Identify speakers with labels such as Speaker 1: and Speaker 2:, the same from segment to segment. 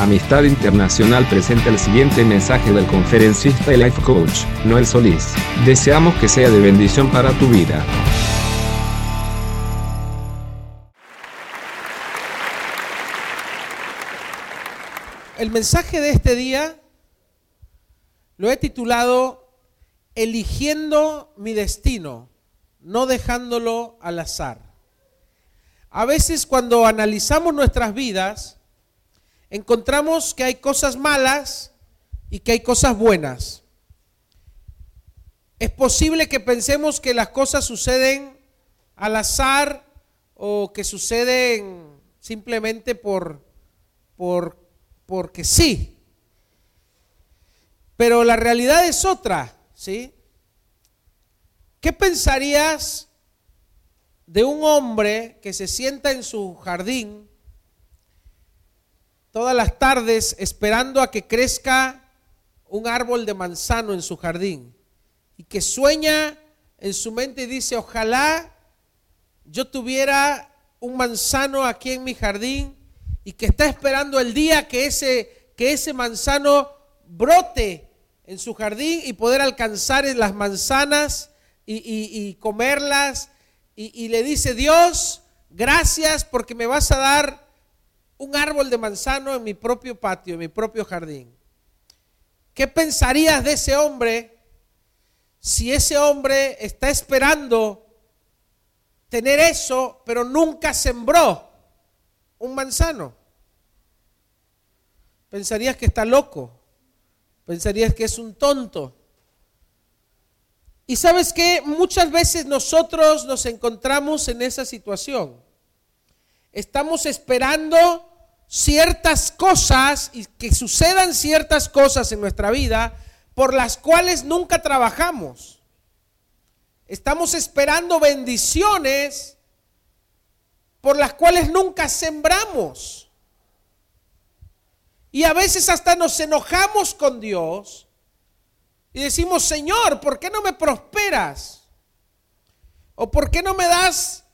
Speaker 1: Amistad Internacional presenta el siguiente mensaje del conferencista y life coach, Noel Solís. Deseamos que sea de bendición para tu vida.
Speaker 2: El mensaje de este día lo he titulado Eligiendo mi destino, no dejándolo al azar. A veces cuando analizamos nuestras vidas, encontramos que hay cosas malas y que hay cosas buenas. Es posible que pensemos que las cosas suceden al azar o que suceden simplemente por, por porque sí. Pero la realidad es otra, ¿sí? ¿Qué pensarías de un hombre que se sienta en su jardín todas las tardes esperando a que crezca un árbol de manzano en su jardín y que sueña en su mente y dice, ojalá yo tuviera un manzano aquí en mi jardín y que está esperando el día que ese, que ese manzano brote en su jardín y poder alcanzar las manzanas y, comerlas. Y, y le dice, Dios, gracias porque me vas a dar un árbol de manzano en mi propio patio, en mi propio jardín. ¿Qué pensarías de ese hombre si ese hombre está esperando tener eso, pero nunca sembró un manzano? Pensarías que está loco, pensarías que es un tonto. Y sabes que muchas veces nosotros nos encontramos en esa situación estamos esperando ciertas cosas y que sucedan ciertas cosas en nuestra vida por las cuales nunca trabajamos. Estamos esperando bendiciones por las cuales nunca sembramos. Y a veces hasta nos enojamos con Dios y decimos, Señor, ¿por qué no me prosperas? ¿O por qué no me das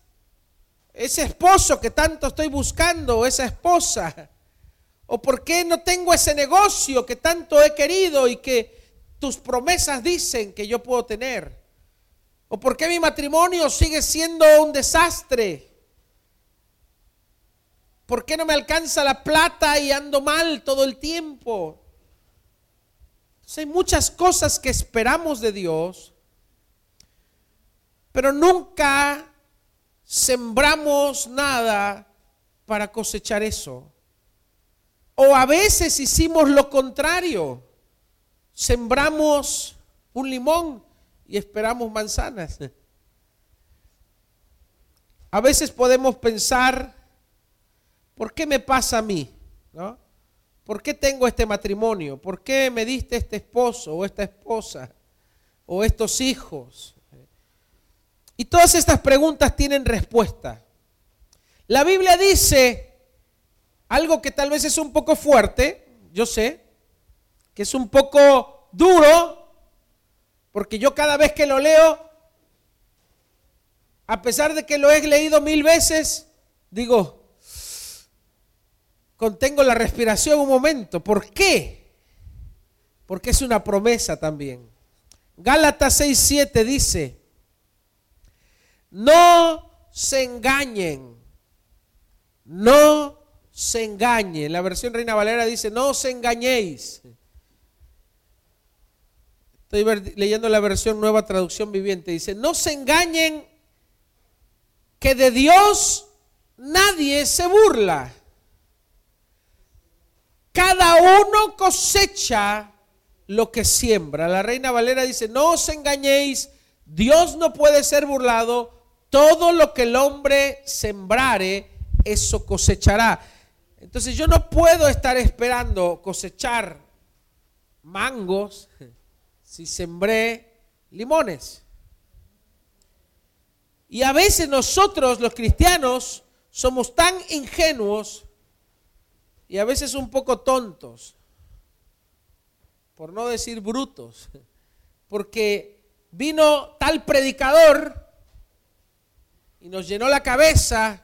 Speaker 2: ese esposo que tanto estoy buscando, esa esposa? ¿O por qué no tengo ese negocio que tanto he querido y que tus promesas dicen que yo puedo tener? ¿O por qué mi matrimonio sigue siendo un desastre? ¿Por qué no me alcanza la plata y ando mal todo el tiempo? hay muchas cosas que esperamos de Dios, pero nunca sembramos nada para cosechar eso. O a veces hicimos lo contrario. Sembramos un limón y esperamos manzanas. A veces podemos pensar, ¿por qué me pasa a mí? ¿Por qué tengo este matrimonio? ¿Por qué me diste este esposo o esta esposa o estos hijos? Y todas estas preguntas tienen respuesta. La Biblia dice algo que tal vez es un poco fuerte, yo sé, que es un poco duro, porque yo cada vez que lo leo, a pesar de que lo he leído mil veces, digo, contengo la respiración un momento. ¿Por qué? Porque es una promesa también. Gálatas 6:7 dice, no se engañen. No se engañen. La versión Reina Valera dice, no se engañéis. Estoy leyendo la versión nueva traducción viviente. Dice, no se engañen que de Dios nadie se burla. Cada uno cosecha lo que siembra. La Reina Valera dice, no os engañéis, Dios no puede ser burlado, todo lo que el hombre sembrare, eso cosechará. Entonces yo no puedo estar esperando cosechar mangos si sembré limones. Y a veces nosotros los cristianos somos tan ingenuos y a veces un poco tontos, por no decir brutos, porque vino tal predicador y nos llenó la cabeza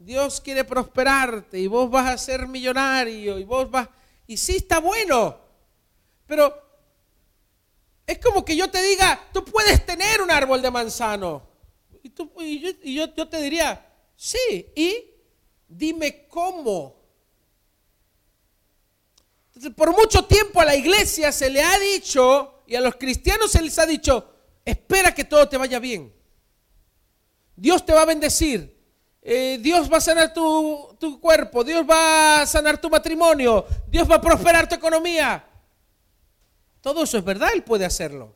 Speaker 2: Dios quiere prosperarte y vos vas a ser millonario y vos vas... Y sí está bueno, pero es como que yo te diga, tú puedes tener un árbol de manzano. Y, tú, y, yo, yo te diría, sí, y dime cómo. Por mucho tiempo a la iglesia se le ha dicho, y a los cristianos se les ha dicho, espera que todo te vaya bien. Dios te va a bendecir. Eh, Dios va a sanar tu, tu cuerpo. Dios va a sanar tu matrimonio. Dios va a prosperar tu economía. Todo eso es verdad, Él puede hacerlo.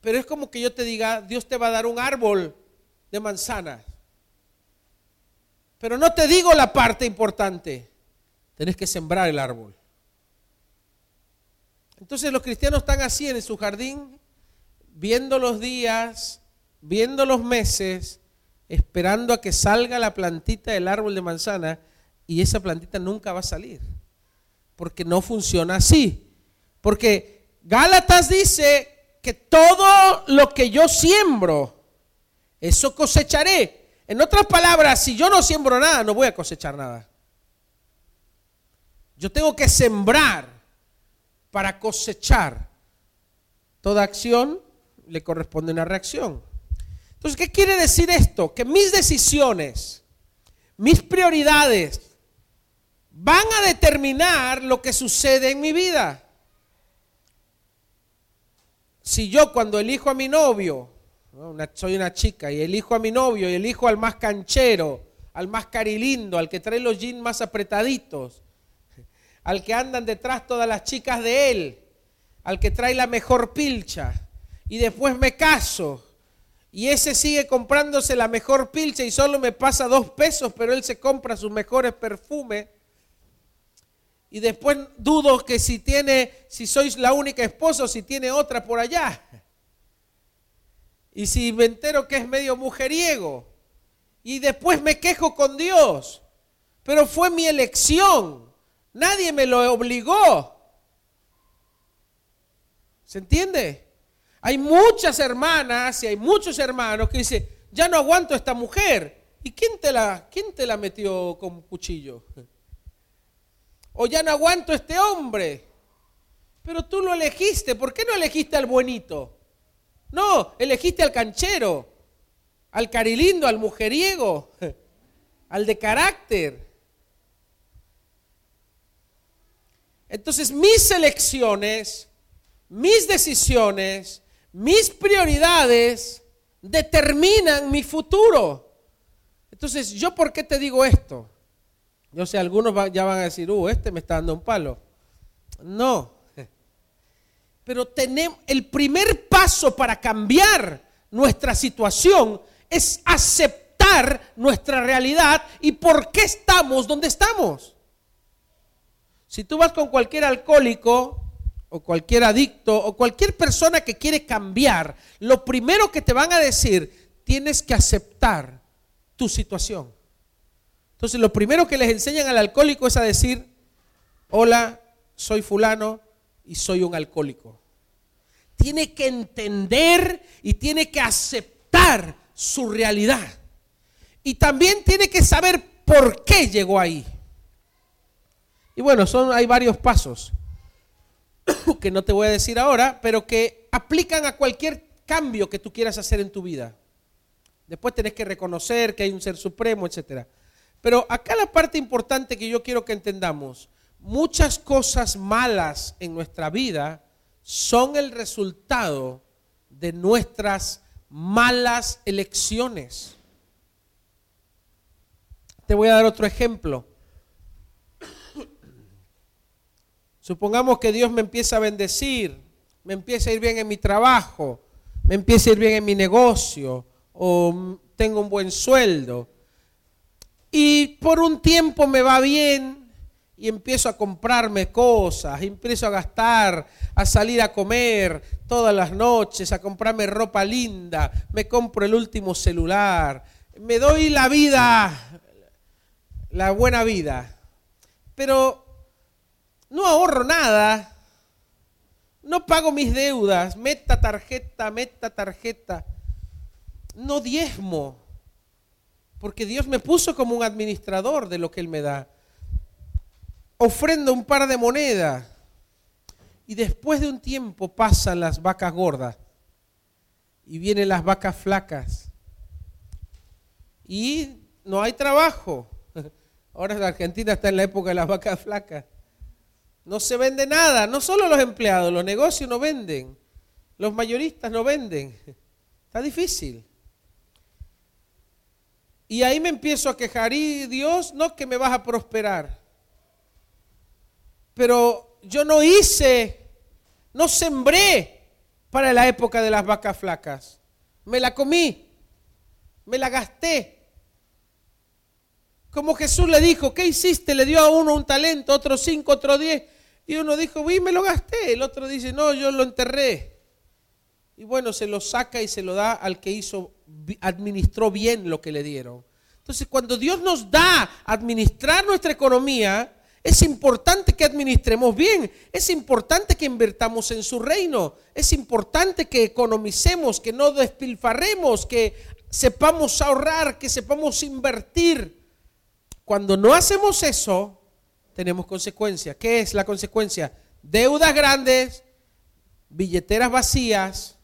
Speaker 2: Pero es como que yo te diga, Dios te va a dar un árbol de manzanas. Pero no te digo la parte importante. Tenés que sembrar el árbol. Entonces los cristianos están así en su jardín, viendo los días, viendo los meses, esperando a que salga la plantita del árbol de manzana y esa plantita nunca va a salir. Porque no funciona así. Porque Gálatas dice que todo lo que yo siembro, eso cosecharé. En otras palabras, si yo no siembro nada, no voy a cosechar nada. Yo tengo que sembrar para cosechar. Toda acción le corresponde una reacción. Entonces, ¿qué quiere decir esto? Que mis decisiones, mis prioridades, van a determinar lo que sucede en mi vida. Si yo cuando elijo a mi novio, soy una chica, y elijo a mi novio y elijo al más canchero, al más carilindo, al que trae los jeans más apretaditos, al que andan detrás todas las chicas de él, al que trae la mejor pilcha, y después me caso y ese sigue comprándose la mejor pilcha y solo me pasa dos pesos, pero él se compra sus mejores perfumes. Y después dudo que si tiene, si sois la única esposa o si tiene otra por allá. Y si me entero que es medio mujeriego. Y después me quejo con Dios. Pero fue mi elección. Nadie me lo obligó. ¿Se entiende? Hay muchas hermanas y hay muchos hermanos que dicen, ya no aguanto a esta mujer. ¿Y quién te la, quién te la metió con cuchillo? O ya no aguanto a este hombre. Pero tú lo elegiste. ¿Por qué no elegiste al buenito? No, elegiste al canchero, al carilindo, al mujeriego, al de carácter. Entonces mis elecciones, mis decisiones, mis prioridades determinan mi futuro. Entonces, ¿yo por qué te digo esto? Yo sé, algunos ya van a decir, uh, este me está dando un palo. No. Pero tenemos, el primer paso para cambiar nuestra situación es aceptar nuestra realidad y por qué estamos donde estamos. Si tú vas con cualquier alcohólico o cualquier adicto o cualquier persona que quiere cambiar, lo primero que te van a decir, tienes que aceptar tu situación. Entonces, lo primero que les enseñan al alcohólico es a decir, hola, soy fulano y soy un alcohólico. Tiene que entender y tiene que aceptar su realidad. Y también tiene que saber por qué llegó ahí. Y bueno, son, hay varios pasos. que no te voy a decir ahora, pero que aplican a cualquier cambio que tú quieras hacer en tu vida. Después tenés que reconocer que hay un ser supremo, etc. Pero acá la parte importante que yo quiero que entendamos, muchas cosas malas en nuestra vida son el resultado de nuestras malas elecciones. Te voy a dar otro ejemplo. Supongamos que Dios me empieza a bendecir, me empieza a ir bien en mi trabajo, me empieza a ir bien en mi negocio o tengo un buen sueldo. Y por un tiempo me va bien y empiezo a comprarme cosas, empiezo a gastar, a salir a comer todas las noches, a comprarme ropa linda, me compro el último celular, me doy la vida, la buena vida. Pero no ahorro nada, no pago mis deudas, meta tarjeta, meta tarjeta, no diezmo. Porque Dios me puso como un administrador de lo que Él me da. Ofrendo un par de monedas. Y después de un tiempo pasan las vacas gordas. Y vienen las vacas flacas. Y no hay trabajo. Ahora la Argentina está en la época de las vacas flacas. No se vende nada, no solo los empleados, los negocios no venden, los mayoristas no venden. Está difícil. Y ahí me empiezo a quejar, y Dios, no que me vas a prosperar. Pero yo no hice, no sembré para la época de las vacas flacas. Me la comí, me la gasté. Como Jesús le dijo, ¿qué hiciste? Le dio a uno un talento, otro cinco, otro diez. Y uno dijo, vi, me lo gasté. El otro dice, no, yo lo enterré. Y bueno, se lo saca y se lo da al que hizo, administró bien lo que le dieron. Entonces, cuando Dios nos da administrar nuestra economía, es importante que administremos bien, es importante que invertamos en su reino, es importante que economicemos, que no despilfarremos, que sepamos ahorrar, que sepamos invertir. Cuando no hacemos eso, tenemos consecuencias. ¿Qué es la consecuencia? Deudas grandes, billeteras vacías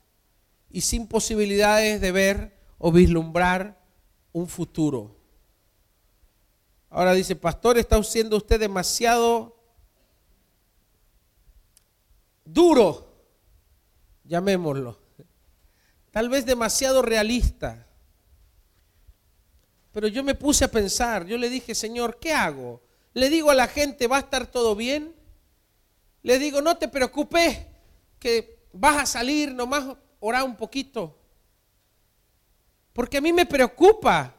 Speaker 2: y sin posibilidades de ver o vislumbrar un futuro. Ahora dice, pastor, está siendo usted demasiado duro, llamémoslo. Tal vez demasiado realista. Pero yo me puse a pensar, yo le dije, Señor, ¿qué hago? Le digo a la gente, ¿va a estar todo bien? Le digo, no te preocupes, que vas a salir, nomás orar un poquito. Porque a mí me preocupa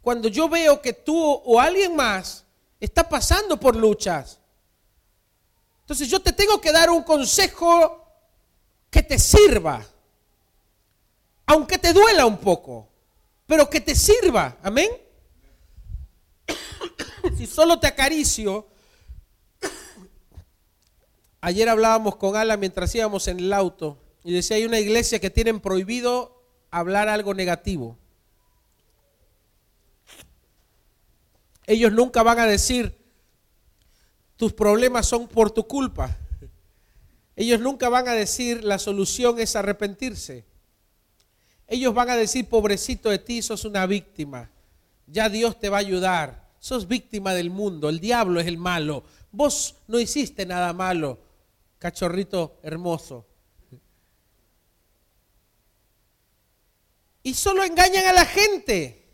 Speaker 2: cuando yo veo que tú o alguien más está pasando por luchas. Entonces yo te tengo que dar un consejo que te sirva, aunque te duela un poco pero que te sirva. Amén. Si solo te acaricio. Ayer hablábamos con Ala mientras íbamos en el auto y decía, hay una iglesia que tienen prohibido hablar algo negativo. Ellos nunca van a decir, tus problemas son por tu culpa. Ellos nunca van a decir, la solución es arrepentirse. Ellos van a decir, pobrecito de ti, sos una víctima. Ya Dios te va a ayudar. Sos víctima del mundo. El diablo es el malo. Vos no hiciste nada malo, cachorrito hermoso. Y solo engañan a la gente.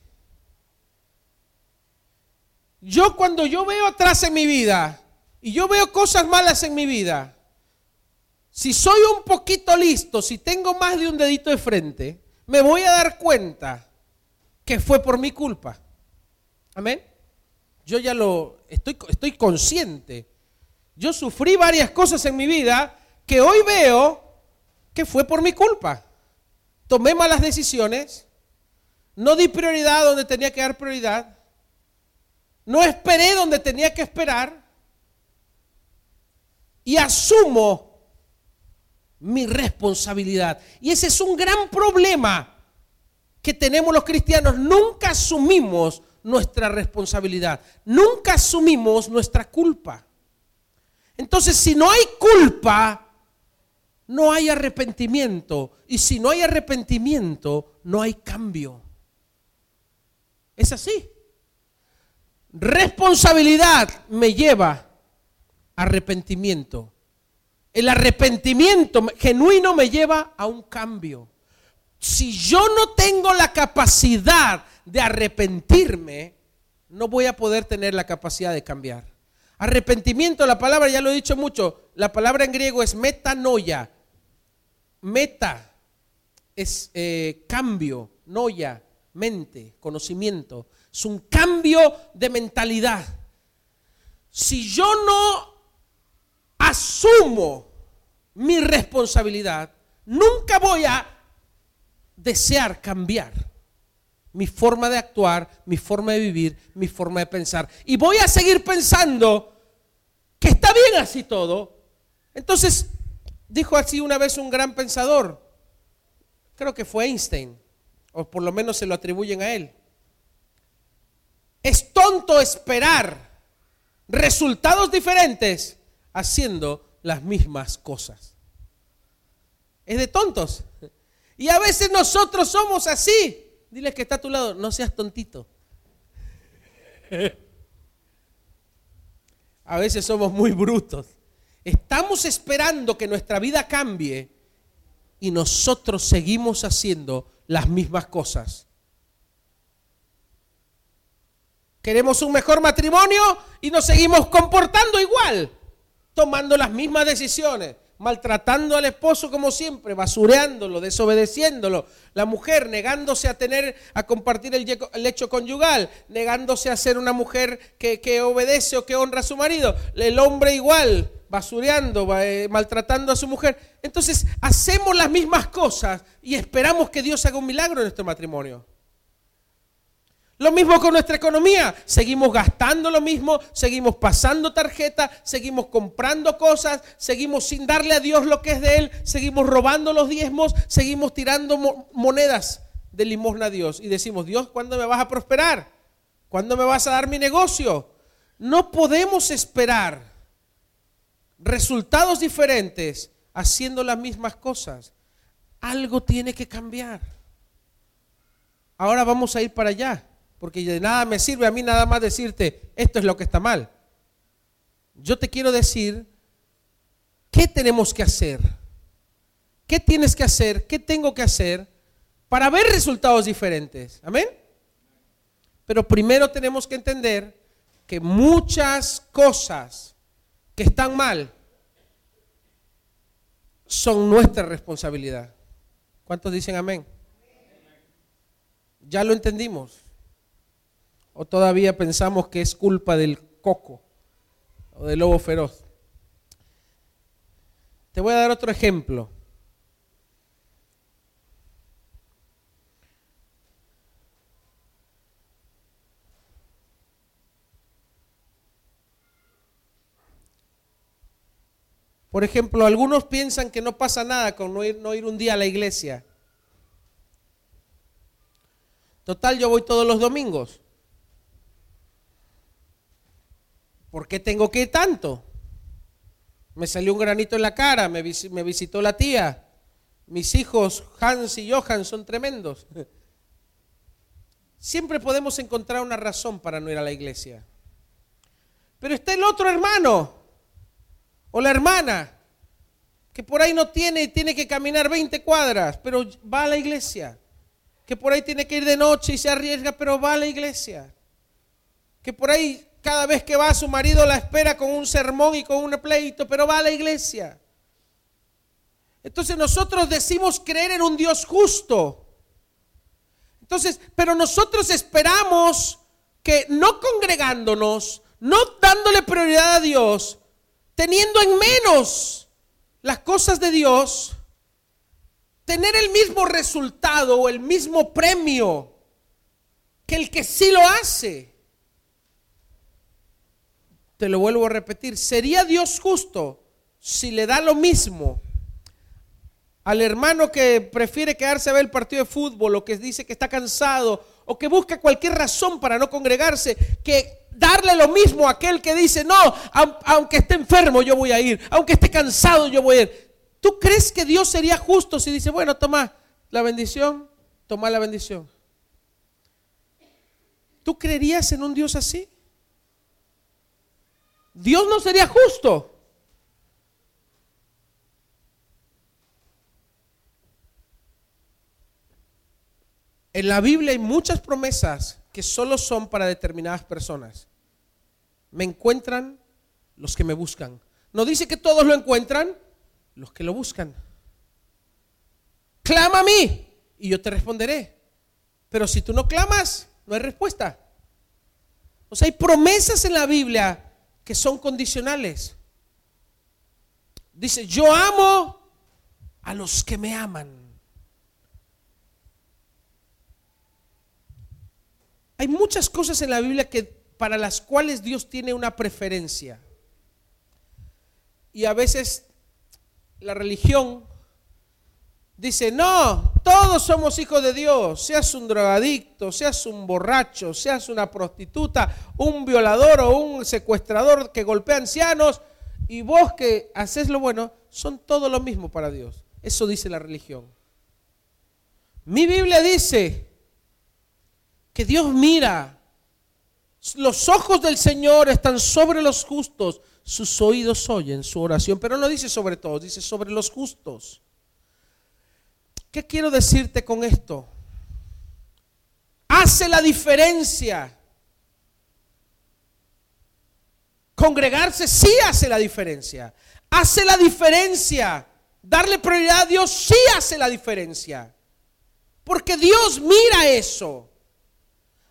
Speaker 2: Yo cuando yo veo atrás en mi vida y yo veo cosas malas en mi vida, si soy un poquito listo, si tengo más de un dedito de frente, me voy a dar cuenta que fue por mi culpa. Amén. Yo ya lo estoy, estoy consciente. Yo sufrí varias cosas en mi vida que hoy veo que fue por mi culpa. Tomé malas decisiones, no di prioridad donde tenía que dar prioridad, no esperé donde tenía que esperar y asumo mi responsabilidad. Y ese es un gran problema que tenemos los cristianos. Nunca asumimos nuestra responsabilidad. Nunca asumimos nuestra culpa. Entonces, si no hay culpa, no hay arrepentimiento. Y si no hay arrepentimiento, no hay cambio. Es así. Responsabilidad me lleva a arrepentimiento. El arrepentimiento genuino me lleva a un cambio. Si yo no tengo la capacidad de arrepentirme, no voy a poder tener la capacidad de cambiar. Arrepentimiento, la palabra ya lo he dicho mucho, la palabra en griego es metanoia. Meta es eh, cambio, noia, mente, conocimiento. Es un cambio de mentalidad. Si yo no asumo mi responsabilidad, nunca voy a desear cambiar mi forma de actuar, mi forma de vivir, mi forma de pensar. Y voy a seguir pensando que está bien así todo. Entonces, dijo así una vez un gran pensador, creo que fue Einstein, o por lo menos se lo atribuyen a él. Es tonto esperar resultados diferentes haciendo las mismas cosas. Es de tontos. Y a veces nosotros somos así. Dile que está a tu lado, no seas tontito. A veces somos muy brutos. Estamos esperando que nuestra vida cambie y nosotros seguimos haciendo las mismas cosas. Queremos un mejor matrimonio y nos seguimos comportando igual, tomando las mismas decisiones, maltratando al esposo como siempre, basureándolo, desobedeciéndolo. La mujer negándose a tener, a compartir el, lecho conyugal, negándose a ser una mujer que, que, obedece o que honra a su marido. El hombre igual, basureando, eh, maltratando a su mujer. Entonces hacemos las mismas cosas y esperamos que Dios haga un milagro en nuestro matrimonio. Lo mismo con nuestra economía. Seguimos gastando lo mismo, seguimos pasando tarjeta, seguimos comprando cosas, seguimos sin darle a Dios lo que es de Él, seguimos robando los diezmos, seguimos tirando monedas de limosna a Dios. Y decimos, Dios, ¿cuándo me vas a prosperar? ¿Cuándo me vas a dar mi negocio? No podemos esperar resultados diferentes haciendo las mismas cosas. Algo tiene que cambiar. Ahora vamos a ir para allá. Porque de nada me sirve a mí nada más decirte, esto es lo que está mal. Yo te quiero decir, ¿qué tenemos que hacer? ¿Qué tienes que hacer? ¿Qué tengo que hacer para ver resultados diferentes? Amén. Pero primero tenemos que entender que muchas cosas que están mal son nuestra responsabilidad. ¿Cuántos dicen amén? Ya lo entendimos. ¿O todavía pensamos que es culpa del coco o del lobo feroz? Te voy a dar otro ejemplo. Por ejemplo, algunos piensan que no pasa nada con no ir, no ir un día a la iglesia. Total, yo voy todos los domingos. ¿Por qué tengo que ir tanto? Me salió un granito en la cara, me, visitó la tía. Mis hijos, Hans y Johan, son tremendos. Siempre podemos encontrar una razón para no ir a la iglesia. Pero está el otro hermano o la hermana que por ahí no tiene y tiene que caminar 20 cuadras, pero va a la iglesia. Que por ahí tiene que ir de noche y se arriesga, pero va a la iglesia. Que por ahí cada vez que va su marido la espera con un sermón y con un pleito, pero va a la iglesia. Entonces nosotros decimos creer en un Dios justo. Entonces, pero nosotros esperamos que no congregándonos, no dándole prioridad a Dios, teniendo en menos las cosas de Dios, tener el mismo resultado o el mismo premio que el que sí lo hace te lo vuelvo a repetir, ¿sería Dios justo si le da lo mismo al hermano que prefiere quedarse a ver el partido de fútbol o que dice que está cansado o que busca cualquier razón para no congregarse que darle lo mismo a aquel que dice, no, aunque esté enfermo yo voy a ir, aunque esté cansado yo voy a ir? ¿Tú crees que Dios sería justo si dice, bueno, toma la bendición, toma la bendición? ¿Tú creerías en un Dios así? Dios no sería justo. En la Biblia hay muchas promesas que solo son para determinadas personas. Me encuentran los que me buscan. No dice que todos lo encuentran, los que lo buscan. Clama a mí y yo te responderé. Pero si tú no clamas, no hay respuesta. O sea, hay promesas en la Biblia que son condicionales. Dice, yo amo a los que me aman. Hay muchas cosas en la Biblia que para las cuales Dios tiene una preferencia. Y a veces la religión dice, no, todos somos hijos de Dios, seas un drogadicto, seas un borracho, seas una prostituta, un violador o un secuestrador que golpea ancianos, y vos que haces lo bueno, son todo lo mismo para Dios. Eso dice la religión. Mi Biblia dice que Dios mira, los ojos del Señor están sobre los justos, sus oídos oyen su oración, pero no dice sobre todos, dice sobre los justos. ¿Qué quiero decirte con esto? Hace la diferencia. Congregarse sí hace la diferencia. Hace la diferencia. Darle prioridad a Dios sí hace la diferencia. Porque Dios mira eso.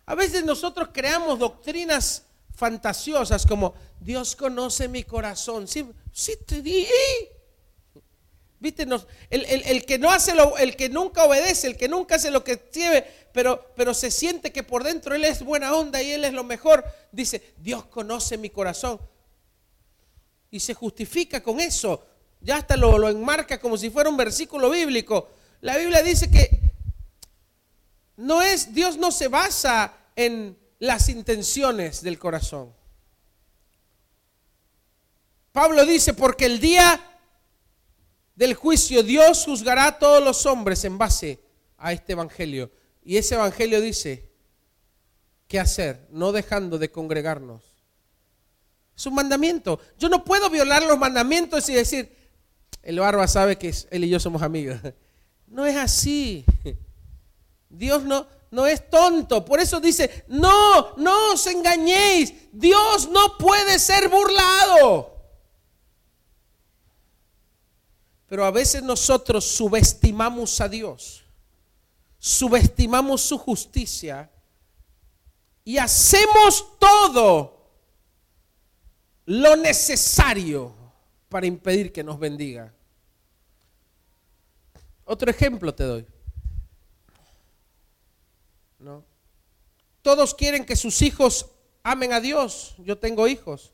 Speaker 2: A veces nosotros creamos doctrinas fantasiosas como Dios conoce mi corazón. Sí, sí te di. ¿Viste? el, que no hace lo, el que nunca obedece, el que nunca hace lo que tiene, pero, pero se siente que por dentro él es buena onda y él es lo mejor, dice, Dios conoce mi corazón. Y se justifica con eso. Ya hasta lo, lo enmarca como si fuera un versículo bíblico. La Biblia dice que no es, Dios no se basa en las intenciones del corazón. Pablo dice, porque el día del juicio Dios juzgará a todos los hombres en base a este evangelio. Y ese evangelio dice, ¿qué hacer? No dejando de congregarnos. Es un mandamiento. Yo no puedo violar los mandamientos y decir, el barba sabe que él y yo somos amigos. No es así. Dios no, no es tonto. Por eso dice, no, no os engañéis. Dios no puede ser burlado. Pero a veces nosotros subestimamos a Dios, subestimamos su justicia y hacemos todo lo necesario para impedir que nos bendiga. Otro ejemplo te doy. ¿No? Todos quieren que sus hijos amen a Dios. Yo tengo hijos.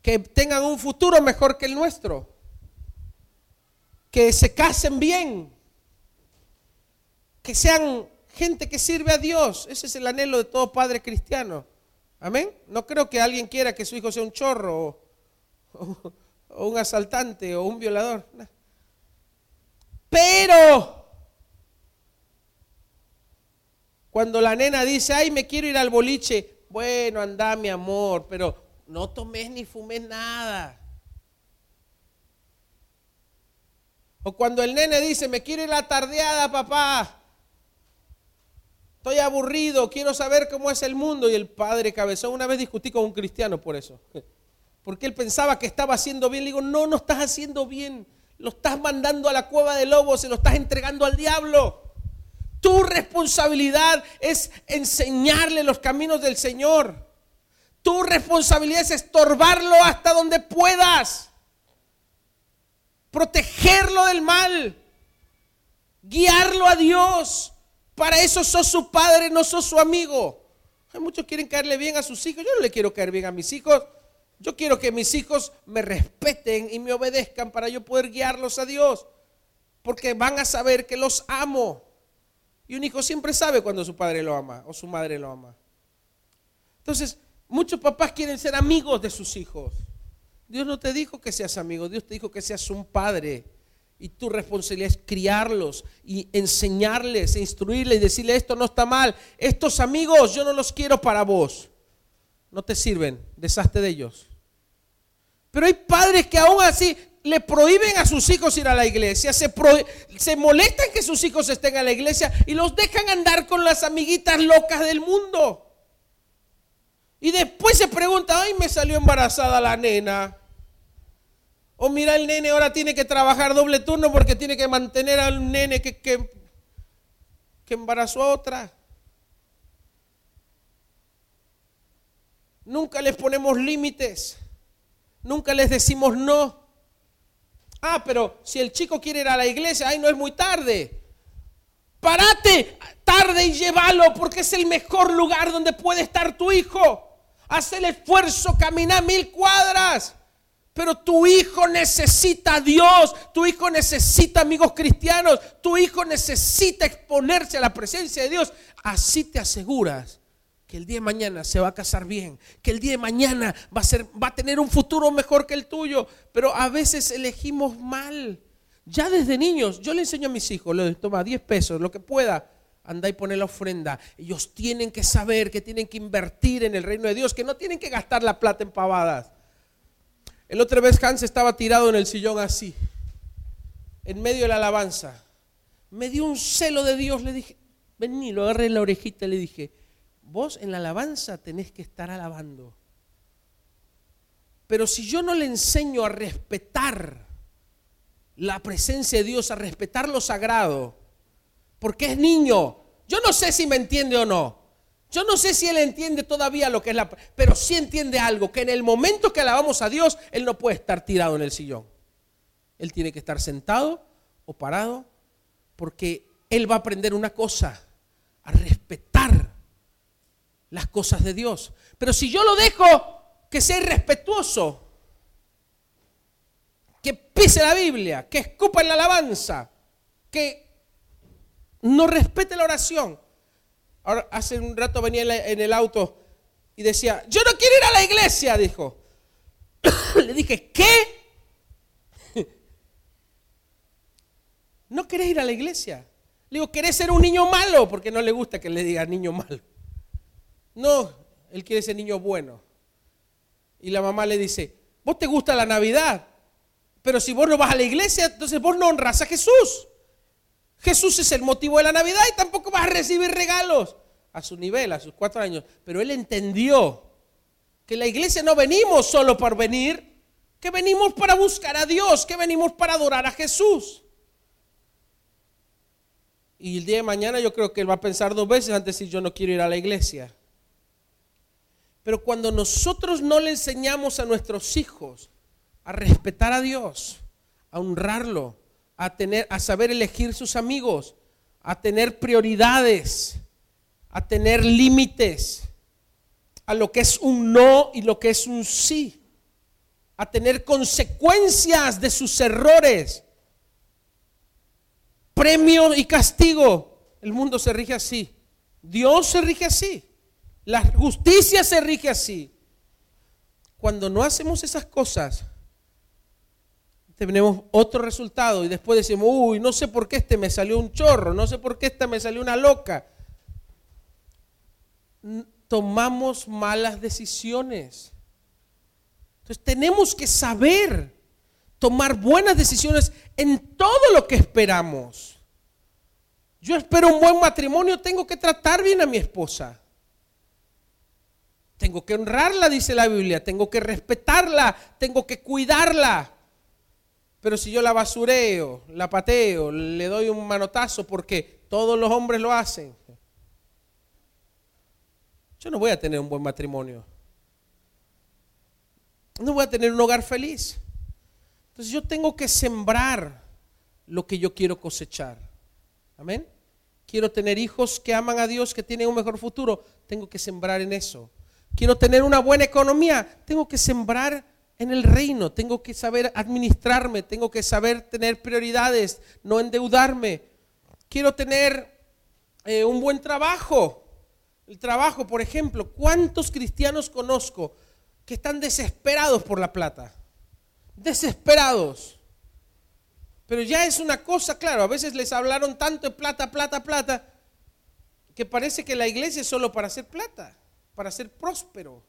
Speaker 2: Que tengan un futuro mejor que el nuestro que se casen bien, que sean gente que sirve a Dios. Ese es el anhelo de todo padre cristiano. Amén. No creo que alguien quiera que su hijo sea un chorro o, un asaltante o un violador. Pero cuando la nena dice, ay, me quiero ir al boliche, bueno, anda mi amor, pero no tomes ni fumes nada. O cuando el nene dice, me quiero ir la tardeada, papá. Estoy aburrido, quiero saber cómo es el mundo. Y el padre cabezón, una vez discutí con un cristiano por eso. Porque él pensaba que estaba haciendo bien. Le digo, no, no estás haciendo bien. Lo estás mandando a la cueva de lobos, se lo estás entregando al diablo. Tu responsabilidad es enseñarle los caminos del Señor. Tu responsabilidad es estorbarlo hasta donde puedas protegerlo del mal, guiarlo a Dios. Para eso sos su padre, no sos su amigo. Hay muchos quieren caerle bien a sus hijos. Yo no le quiero caer bien a mis hijos. Yo quiero que mis hijos me respeten y me obedezcan para yo poder guiarlos a Dios. Porque van a saber que los amo. Y un hijo siempre sabe cuando su padre lo ama o su madre lo ama. Entonces, muchos papás quieren ser amigos de sus hijos. Dios no te dijo que seas amigo, Dios te dijo que seas un padre. Y tu responsabilidad es criarlos y enseñarles, e instruirles y decirle esto no está mal. Estos amigos yo no los quiero para vos. No te sirven, deshazte de ellos. Pero hay padres que aún así le prohíben a sus hijos ir a la iglesia, se, se molestan que sus hijos estén a la iglesia y los dejan andar con las amiguitas locas del mundo. Y después se pregunta, ay, me salió embarazada la nena. O mira, el nene ahora tiene que trabajar doble turno porque tiene que mantener al nene que, que, embarazó a otra. Nunca les ponemos límites. Nunca les decimos no. Ah, pero si el chico quiere ir a la iglesia, ay, no es muy tarde. Parate tarde y llévalo porque es el mejor lugar donde puede estar tu hijo. Haz el esfuerzo, camina mil cuadras. Pero tu hijo necesita a Dios, tu hijo necesita amigos cristianos, tu hijo necesita exponerse a la presencia de Dios. Así te aseguras que el día de mañana se va a casar bien, que el día de mañana va a, tener un futuro mejor que el tuyo. Pero a veces elegimos mal. Ya desde niños, yo le enseño a mis hijos, le toma 10 pesos, lo que pueda, anda y pone la ofrenda. Ellos tienen que saber que tienen que invertir en el reino de Dios, que no tienen que gastar la plata en pavadas. El otra vez Hans estaba tirado en el sillón así, en medio de la alabanza. Me dio un celo de Dios, le dije, vení, lo agarré en la orejita y le dije, vos en la alabanza tenés que estar alabando. Pero si yo no le enseño a respetar la presencia de Dios, a respetar lo sagrado, porque es niño. Yo no sé si me entiende o no. Yo no sé si él entiende todavía lo que es la... Pero sí entiende algo, que en el momento que alabamos a Dios, él no puede estar tirado en el sillón. Él tiene que estar sentado o parado, porque él va a aprender una cosa, a respetar las cosas de Dios. Pero si yo lo dejo que sea irrespetuoso, que pise la Biblia, que escupa en la alabanza, que no respete la oración. Ahora, hace un rato venía en el auto y decía, yo no quiero ir a la iglesia, dijo. Le dije, ¿qué? ¿No querés ir a la iglesia? Le digo, ¿querés ser un niño malo? Porque no le gusta que le diga niño malo. No, él quiere ser niño bueno. Y la mamá le dice, ¿vos te gusta la Navidad? Pero si vos no vas a la iglesia, entonces vos no honras a Jesús. Jesús es el motivo de la Navidad y tampoco vas a recibir regalos a su nivel, a sus cuatro años. Pero él entendió que la iglesia no venimos solo por venir, que venimos para buscar a Dios, que venimos para adorar a Jesús. Y el día de mañana yo creo que él va a pensar dos veces antes si yo no quiero ir a la iglesia. Pero cuando nosotros no le enseñamos a nuestros hijos a respetar a Dios, a honrarlo, a tener, a saber elegir sus amigos, a tener prioridades, a tener límites, a lo que es un no y lo que es un sí, a tener consecuencias de sus errores, premio y castigo. El mundo se rige así, Dios se rige así, la justicia se rige así. Cuando no hacemos esas cosas, tenemos otro resultado y después decimos, uy, no sé por qué este me salió un chorro, no sé por qué esta me salió una loca. Tomamos malas decisiones. Entonces tenemos que saber tomar buenas decisiones en todo lo que esperamos. Yo espero un buen matrimonio, tengo que tratar bien a mi esposa. Tengo que honrarla, dice la Biblia, tengo que respetarla, tengo que cuidarla. Pero si yo la basureo, la pateo, le doy un manotazo porque todos los hombres lo hacen, yo no voy a tener un buen matrimonio. No voy a tener un hogar feliz. Entonces yo tengo que sembrar lo que yo quiero cosechar. Amén. Quiero tener hijos que aman a Dios, que tienen un mejor futuro. Tengo que sembrar en eso. Quiero tener una buena economía. Tengo que sembrar en el reino, tengo que saber administrarme, tengo que saber tener prioridades, no endeudarme. Quiero tener eh, un buen trabajo. El trabajo, por ejemplo, ¿cuántos cristianos conozco que están desesperados por la plata? Desesperados. Pero ya es una cosa, claro, a veces les hablaron tanto de plata, plata, plata, que parece que la iglesia es solo para hacer plata, para ser próspero.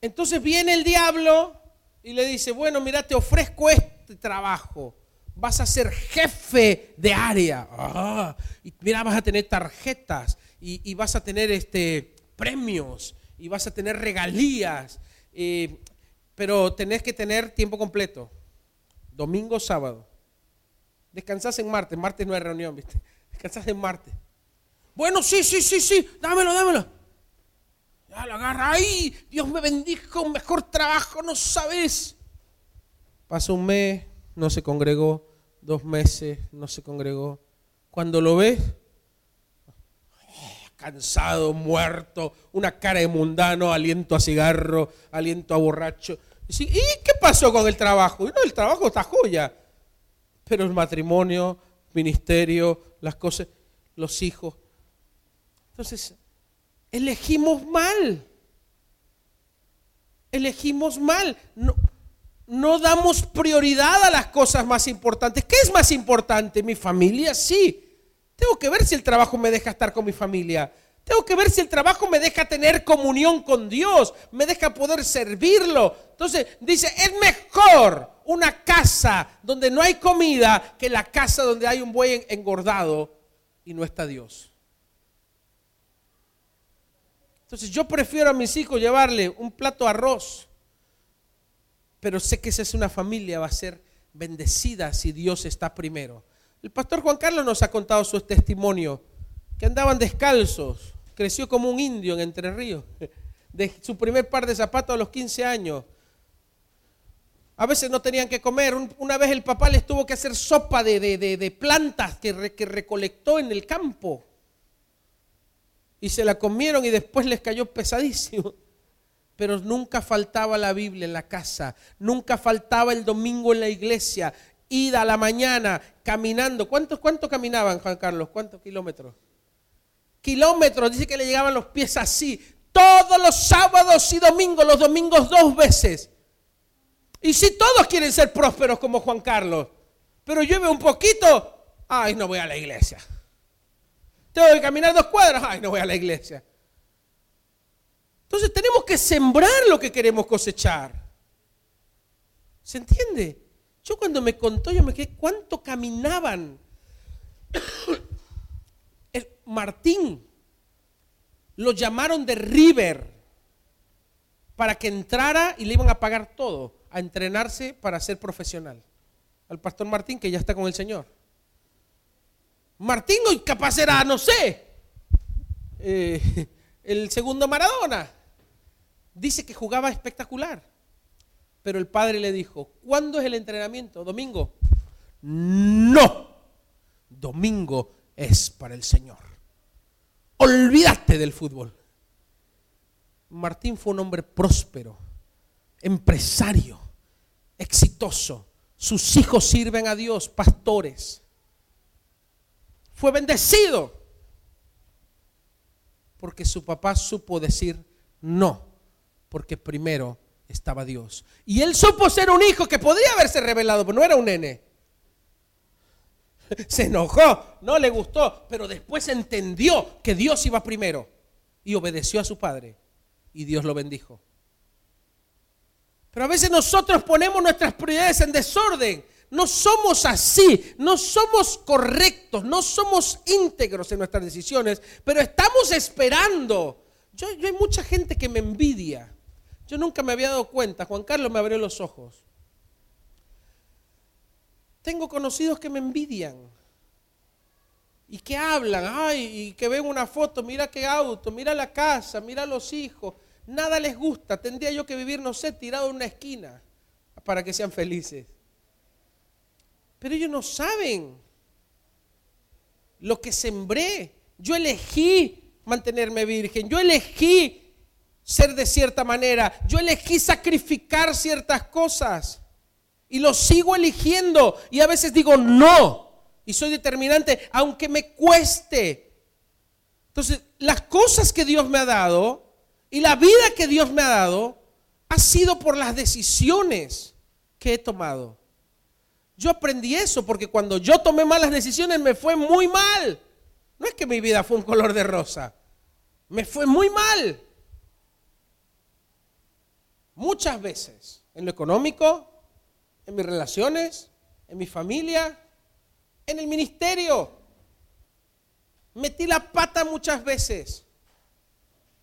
Speaker 2: Entonces viene el diablo y le dice, bueno, mira, te ofrezco este trabajo. Vas a ser jefe de área. Ah, y mira, vas a tener tarjetas y, vas a tener este, premios y vas a tener regalías. Eh, pero tenés que tener tiempo completo. Domingo, sábado. Descansás en martes. Martes no hay reunión, ¿viste? Descansás en martes. Bueno, sí, sí, sí, sí. Dámelo, dámelo. Ya lo agarra ahí, Dios me bendijo, un mejor trabajo, no sabes. Pasó un mes, no se congregó, dos meses, no se congregó. Cuando lo ves, cansado, muerto, una cara de mundano, aliento a cigarro, aliento a borracho. ¿Y qué pasó con el trabajo? No, el trabajo está joya. Pero el matrimonio, ministerio, las cosas, los hijos. Entonces, elegimos mal. Elegimos mal. No, no damos prioridad a las cosas más importantes. ¿Qué es más importante? Mi familia, sí. Tengo que ver si el trabajo me deja estar con mi familia. Tengo que ver si el trabajo me deja tener comunión con Dios, me deja poder servirlo. Entonces dice, es mejor una casa donde no hay comida que la casa donde hay un buey engordado y no está Dios. Entonces yo prefiero a mis hijos llevarle un plato de arroz, pero sé que esa es una familia, va a ser bendecida si Dios está primero. El pastor Juan Carlos nos ha contado su testimonio, que andaban descalzos, creció como un indio en Entre Ríos, de su primer par de zapatos a los 15 años. A veces no tenían que comer. Una vez el papá les tuvo que hacer sopa de, plantas que, que recolectó en el campo. Y se la comieron y después les cayó pesadísimo pero nunca faltaba la Biblia en la casa, nunca faltaba el domingo en la iglesia, ida a la mañana, caminando. ¿Cuánto, cuánto caminaban, Juan Carlos? ¿Cuántos kilómetros? Kilómetros, dice que le llegaban los pies así, todos los sábados y domingos, los domingos dos veces. Y si todos quieren ser prósperos como Juan Carlos, pero llueve un poquito, ay, no voy a la iglesia. Tengo que caminar dos cuadras, ay, no voy a la iglesia. Entonces tenemos que sembrar lo que queremos cosechar. ¿Se entiende? Yo cuando me contó, yo me quedé, ¿cuánto caminaban? Martín lo llamaron de River para que entrara y le iban a pagar todo, a entrenarse para ser profesional. Al pastor Martín que ya está con el Señor. Martín capaz era, no sé, eh, el segundo Maradona. Dice que jugaba espectacular. Pero el padre le dijo, ¿cuándo es el entrenamiento? ¿Domingo? No. Domingo es para el Señor. Olvídate del fútbol. Martín fue un hombre próspero, empresario, exitoso. Sus hijos sirven a Dios, pastores. Fue bendecido porque su papá supo decir no, porque primero estaba Dios. Y él supo ser un hijo que podría haberse revelado, pero no era un nene. Se enojó, no le gustó, pero después entendió que Dios iba primero y obedeció a su padre y Dios lo bendijo. Pero a veces nosotros ponemos nuestras prioridades en desorden. No somos así, no somos correctos, no somos íntegros en nuestras decisiones, pero estamos esperando. Yo, yo hay mucha gente que me envidia yo nunca me había dado cuenta, Juan Carlos me abrió los ojos. Tengo conocidos que me envidian y que hablan, ay, y que ven una foto, mira qué auto, mira la casa, mira los hijos, nada les gusta, tendría yo que vivir, no sé, tirado en una esquina para que sean felices. Pero ellos no saben lo que sembré. Yo elegí mantenerme virgen, yo elegí ser de cierta manera. Yo elegí sacrificar ciertas cosas y lo sigo eligiendo y a veces digo no y soy determinante aunque me cueste. Entonces, las cosas que Dios me ha dado y la vida que Dios me ha dado ha sido por las decisiones que he tomado. Yo aprendí eso porque cuando yo tomé malas decisiones me fue muy mal. No es que mi vida fue un color de rosa. Me fue muy mal. Muchas veces, en lo económico, en mis relaciones, en mi familia, en el ministerio. Metí la pata muchas veces.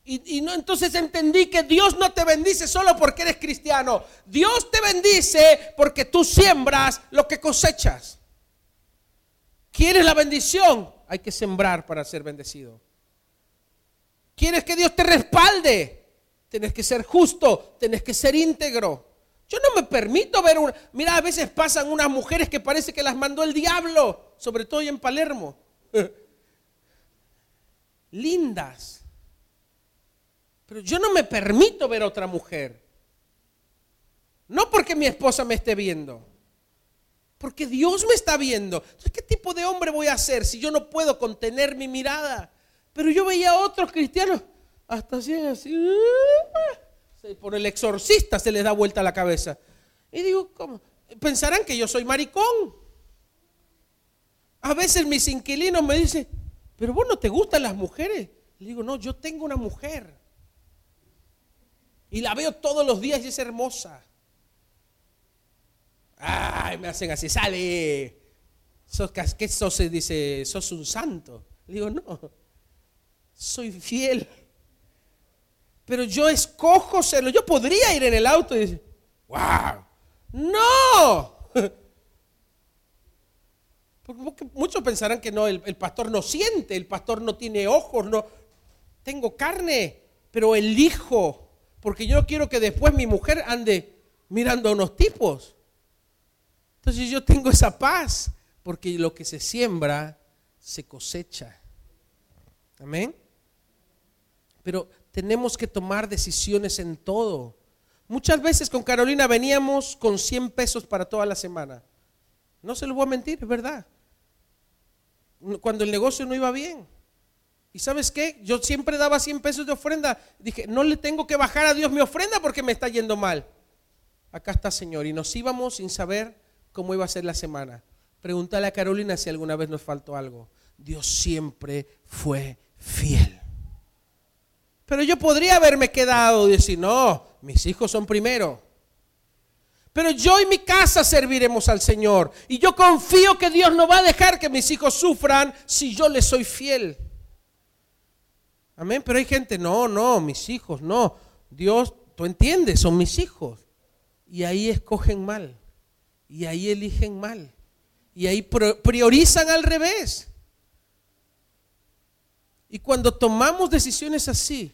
Speaker 2: Y, no, entonces entendí que Dios no te bendice solo porque eres cristiano. Dios te bendice porque tú siembras lo que cosechas. ¿Quieres la bendición? Hay que sembrar para ser bendecido. ¿Quieres que Dios te respalde? Tienes que ser justo, tienes que ser íntegro. Yo no me permito ver una... Mira, a veces pasan unas mujeres que parece que las mandó el diablo, sobre todo en Palermo. lindas. Pero yo no me permito ver a otra mujer. No porque mi esposa me esté viendo. Porque Dios me está viendo. Entonces, ¿qué tipo de hombre voy a ser si yo no puedo contener mi mirada? Pero yo veía a otros cristianos hasta así, así. Por el exorcista se les da vuelta la cabeza. Y digo, ¿cómo? Pensarán que yo soy maricón. A veces mis inquilinos me dicen, pero vos no te gustan las mujeres. Le digo, no, yo tengo una mujer. Y la veo todos los días y es hermosa. Ay, me hacen así, sale. ¿Sos, ¿Qué sos? Dice, sos un santo. Le digo, no, soy fiel. Pero yo escojo serlo. Yo podría ir en el auto y decir, wow, no. Porque muchos pensarán que no, el, el, pastor no siente, el pastor no tiene ojos, no. Tengo carne, pero elijo, porque yo quiero que después mi mujer ande mirando a unos tipos. Entonces yo tengo esa paz, porque lo que se siembra, se cosecha. Amén. Pero tenemos que tomar decisiones en todo. Muchas veces con Carolina veníamos con 100 pesos para toda la semana. No se lo voy a mentir, es verdad. Cuando el negocio no iba bien. ¿Y sabes qué? Yo siempre daba 100 pesos de ofrenda. Dije, no le tengo que bajar a Dios mi ofrenda porque me está yendo mal. Acá está, Señor. Y nos íbamos sin saber cómo iba a ser la semana. Pregúntale a Carolina si alguna vez nos faltó algo. Dios siempre fue fiel. Pero yo podría haberme quedado y decir, no, mis hijos son primero. Pero yo y mi casa serviremos al Señor. Y yo confío que Dios no va a dejar que mis hijos sufran si yo les soy fiel. Amén. Pero hay gente, no, no, mis hijos, no. Dios, tú entiendes, son mis hijos. Y ahí escogen mal. Y ahí eligen mal. Y ahí priorizan al revés. Y cuando tomamos decisiones así,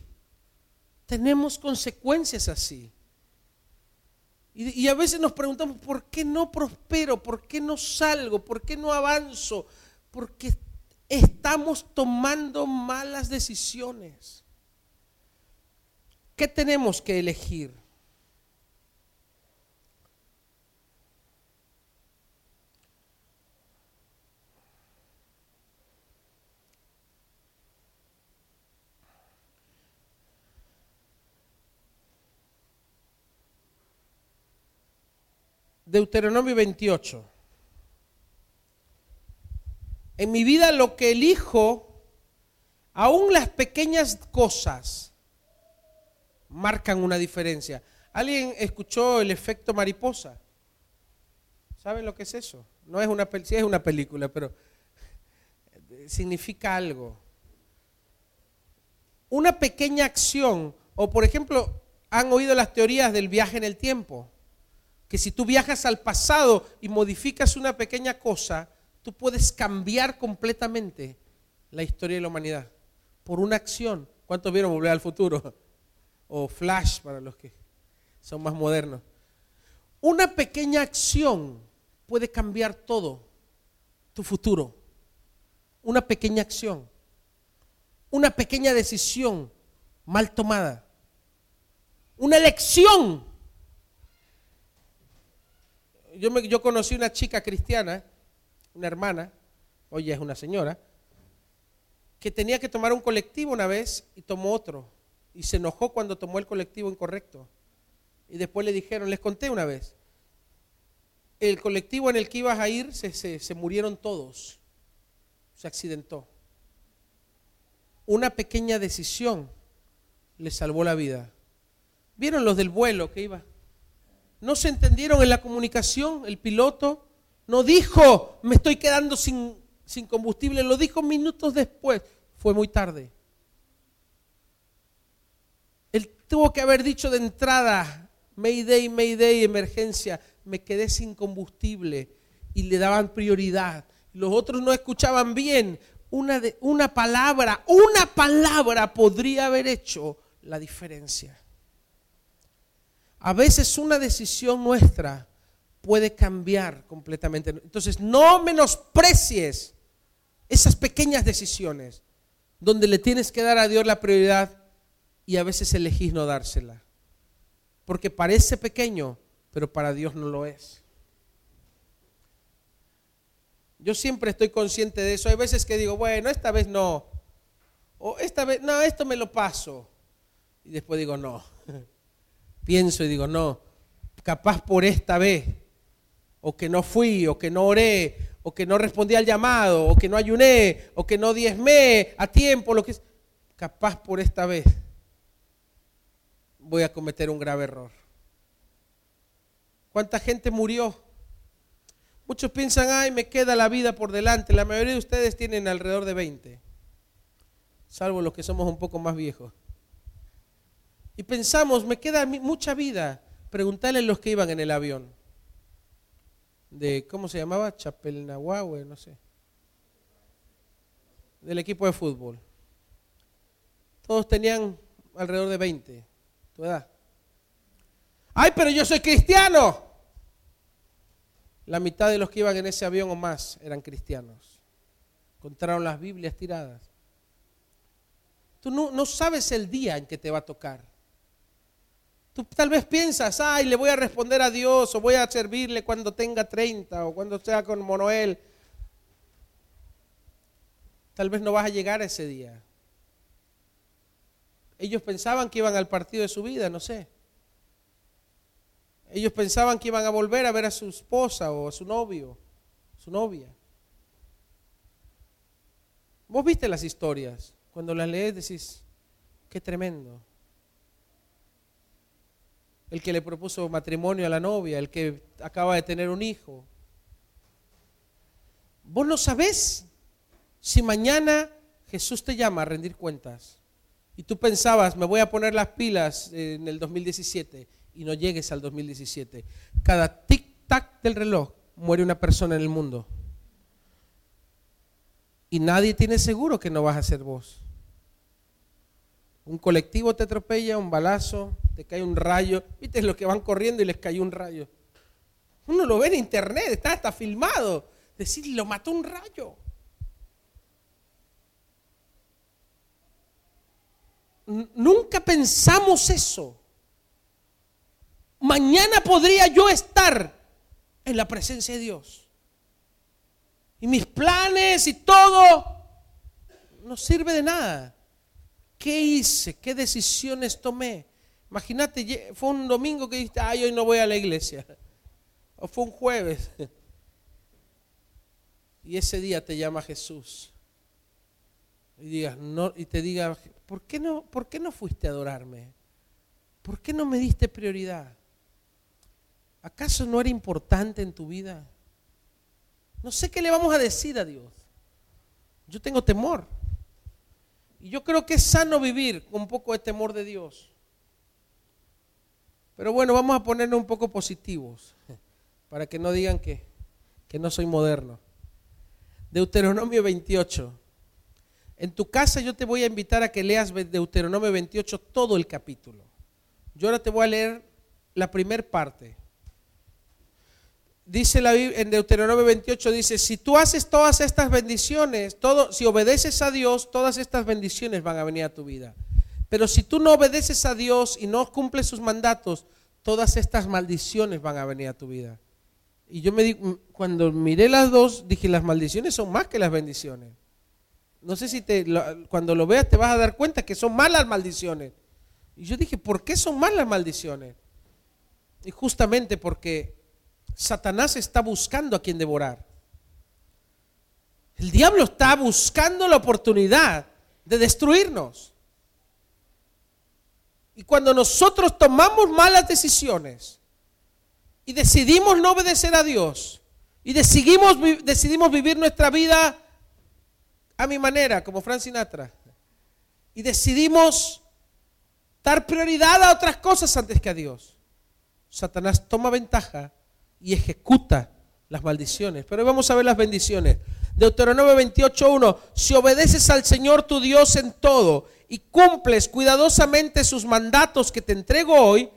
Speaker 2: tenemos consecuencias así. Y, a veces nos preguntamos, ¿por qué no prospero? ¿Por qué no salgo? ¿Por qué no avanzo? Porque estamos tomando malas decisiones. ¿Qué tenemos que elegir? Deuteronomio 28. En mi vida lo que elijo, aún las pequeñas cosas, marcan una diferencia. ¿Alguien escuchó el efecto mariposa? ¿Saben lo que es eso? No es una, sí es una película, pero significa algo. Una pequeña acción, o por ejemplo, han oído las teorías del viaje en el tiempo que si tú viajas al pasado y modificas una pequeña cosa, tú puedes cambiar completamente la historia de la humanidad por una acción. ¿Cuántos vieron Volver al Futuro? O Flash para los que son más modernos. Una pequeña acción puede cambiar todo tu futuro. Una pequeña acción. Una pequeña decisión mal tomada. Una elección yo, yo conocí una chica cristiana, una hermana, hoy es una señora, que tenía que tomar un colectivo una vez y tomó otro. Y se enojó cuando tomó el colectivo incorrecto. Y después le dijeron, les conté una vez, el colectivo en el que ibas a ir se, se murieron todos, se accidentó. Una pequeña decisión le salvó la vida. ¿Vieron los del vuelo que iba? no se entendieron en la comunicación, el piloto no dijo, me estoy quedando sin, sin combustible, lo dijo minutos después, fue muy tarde. Él tuvo que haber dicho de entrada, Mayday, Mayday, emergencia, me quedé sin combustible y le daban prioridad. Los otros no escuchaban bien. Una, de, una palabra, una palabra podría haber hecho la diferencia. A veces una decisión nuestra puede cambiar completamente. Entonces, no menosprecies esas pequeñas decisiones. donde le tienes que dar a Dios la prioridad y a veces elegís no dársela. Porque parece pequeño, pero para Dios no lo es. Yo siempre estoy consciente de eso. Hay veces que digo, bueno, esta vez no. O esta vez, no, esto me lo paso. Y después digo, no. Pienso y digo, no. Capaz por esta vez. O que no fui, o que no oré, o que no respondí al llamado, o que no ayuné, o que no diezmé a tiempo, lo que capaz por esta vez voy a cometer un grave error. ¿Cuánta gente murió? Muchos piensan, ay, me queda la vida por delante. La mayoría de ustedes tienen alrededor de 20, salvo los que somos un poco más viejos. Y pensamos, me queda mucha vida. Preguntarle a los que iban en el avión. De, ¿cómo se llamaba? Chapelnahue, no sé. Del equipo de fútbol. Todos tenían alrededor de 20 tu edad. Ay, pero yo soy cristiano. La mitad de los que iban en ese avión o más eran cristianos. Encontraron las Biblias tiradas. Tú no, no sabes el día en que te va a tocar. Tú tal vez piensas, ay, le voy a responder a Dios o voy a servirle cuando tenga 30 o cuando sea con Monoel. Tal vez no vas a llegar a ese día. Ellos pensaban que iban al partido de su vida, no sé. Ellos pensaban que iban a volver a ver a su esposa o a su novio, su novia. Vos viste las historias, cuando las lees decís, qué tremendo. El que le propuso matrimonio a la novia, el que acaba de tener un hijo. Vos no sabés si mañana Jesús te llama a rendir cuentas y tú pensabas, me voy a poner las pilas en el 2017 y no llegues al 2017. Cada tic-tac del reloj muere una persona en el mundo. Y nadie tiene seguro que no vas a ser vos. Un colectivo te atropella, un balazo, te cae un rayo. ¿Viste lo que van corriendo y les cayó un rayo? Uno lo ve en internet, está hasta filmado. Decir, lo mató un rayo. Nunca pensamos eso. Mañana podría yo estar en la presencia de Dios. Y mis planes y todo no sirve de nada. ¿Qué hice? ¿Qué decisiones tomé? Imagínate, fue un domingo que dijiste, ay, hoy no voy a la iglesia. O fue un jueves. Y ese día te llama Jesús. Y, digas, y te diga, ¿por qué, no, ¿por qué no fuiste a adorarme? ¿Por qué no me diste prioridad? ¿Acaso no era importante en tu vida? No sé qué le vamos a decir a Dios. Yo tengo temor. Y yo creo que es sano vivir con un poco de temor de Dios. Pero bueno, vamos a ponernos un poco positivos, para que no digan que, que no soy moderno. Deuteronomio 28. En tu casa yo te voy a invitar a que leas Deuteronomio 28 todo el capítulo. Yo ahora te voy a leer la primera parte. Dice la Biblia, en Deuteronomio 28 dice, si tú haces todas estas bendiciones, todo, si obedeces a Dios, todas estas bendiciones van a venir a tu vida. Pero si tú no obedeces a Dios y no cumples sus mandatos, todas estas maldiciones van a venir a tu vida. Y yo me di, cuando miré las dos, dije, las maldiciones son más que las bendiciones. No sé si te, cuando lo veas te vas a dar cuenta que son malas maldiciones. Y yo dije, ¿por qué son malas maldiciones? Y justamente porque Satanás está buscando a quien devorar. El diablo está buscando la oportunidad de destruirnos. Y cuando nosotros tomamos malas decisiones y decidimos no obedecer a Dios y decidimos, decidimos vivir nuestra vida a mi manera, como Frank Sinatra. Y decidimos dar prioridad a otras cosas antes que a Dios. Satanás toma ventaja y ejecuta las maldiciones. Pero vamos a ver las bendiciones. Deuteronomio 28.1, si obedeces al Señor tu Dios en todo y cumples cuidadosamente sus mandatos que te entrego hoy,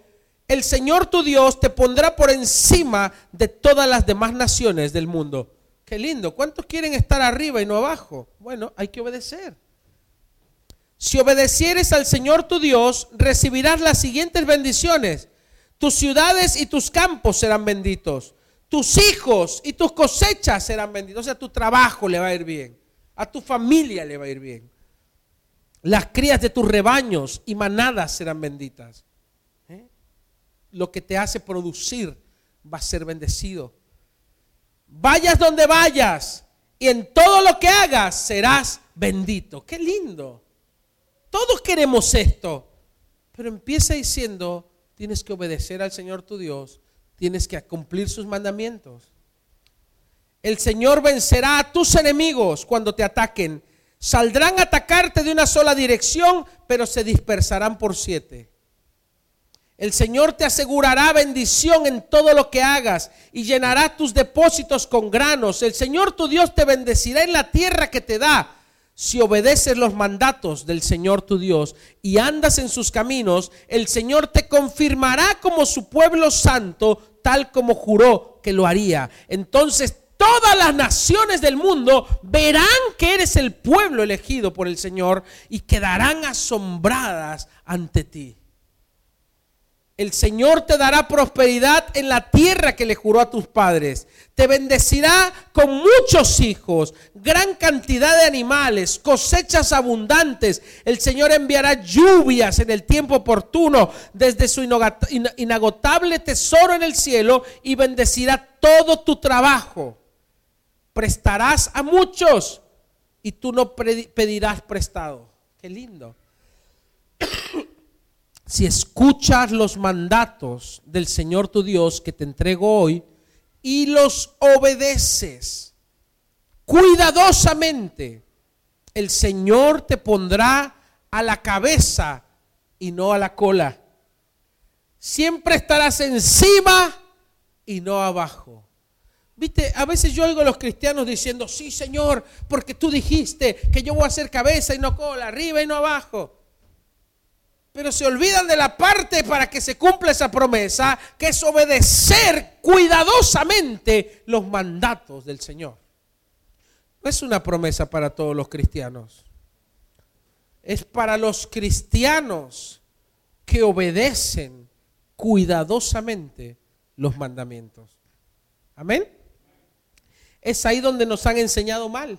Speaker 2: el Señor tu Dios te pondrá por encima de todas las demás naciones del mundo. Qué lindo. ¿Cuántos quieren estar arriba y no abajo? Bueno, hay que obedecer. Si obedecieres al Señor tu Dios, recibirás las siguientes bendiciones. Tus ciudades y tus campos serán benditos. Tus hijos y tus cosechas serán benditos. O sea, tu trabajo le va a ir bien. A tu familia le va a ir bien. Las crías de tus rebaños y manadas serán benditas. ¿Eh? Lo que te hace producir va a ser bendecido. Vayas donde vayas y en todo lo que hagas serás bendito. Qué lindo. Todos queremos esto. Pero empieza diciendo, tienes que obedecer al Señor tu Dios, tienes que cumplir sus mandamientos. El Señor vencerá a tus enemigos cuando te ataquen. Saldrán a atacarte de una sola dirección, pero se dispersarán por siete. El Señor te asegurará bendición en todo lo que hagas y llenará tus depósitos con granos. El Señor tu Dios te bendecirá en la tierra que te da. Si obedeces los mandatos del Señor tu Dios y andas en sus caminos, el Señor te confirmará como su pueblo santo, tal como juró que lo haría. Entonces todas las naciones del mundo verán que eres el pueblo elegido por el Señor y quedarán asombradas ante ti. El Señor te dará prosperidad en la tierra que le juró a tus padres. Te bendecirá con muchos hijos, gran cantidad de animales, cosechas abundantes. El Señor enviará lluvias en el tiempo oportuno desde su inagotable tesoro en el cielo y bendecirá todo tu trabajo. Prestarás a muchos y tú no pedirás prestado. Qué lindo si escuchas los mandatos del Señor tu Dios que te entrego hoy y los obedeces cuidadosamente, el Señor te pondrá a la cabeza y no a la cola. Siempre estarás encima y no abajo. Viste, a veces yo oigo a los cristianos diciendo, sí Señor, porque tú dijiste que yo voy a ser cabeza y no cola, arriba y no abajo pero se olvidan de la parte para que se cumpla esa promesa, que es obedecer cuidadosamente los mandatos del Señor. No es una promesa para todos los cristianos, es para los cristianos que obedecen cuidadosamente los mandamientos. Amén. Es ahí donde nos han enseñado mal.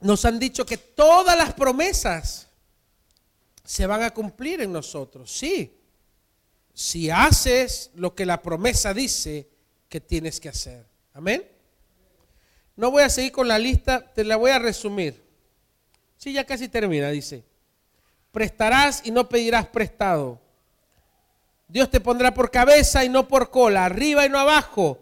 Speaker 2: Nos han dicho que todas las promesas se van a cumplir en nosotros. Sí, si haces lo que la promesa dice que tienes que hacer. Amén. No voy a seguir con la lista, te la voy a resumir. Sí, ya casi termina, dice. Prestarás y no pedirás prestado. Dios te pondrá por cabeza y no por cola, arriba y no abajo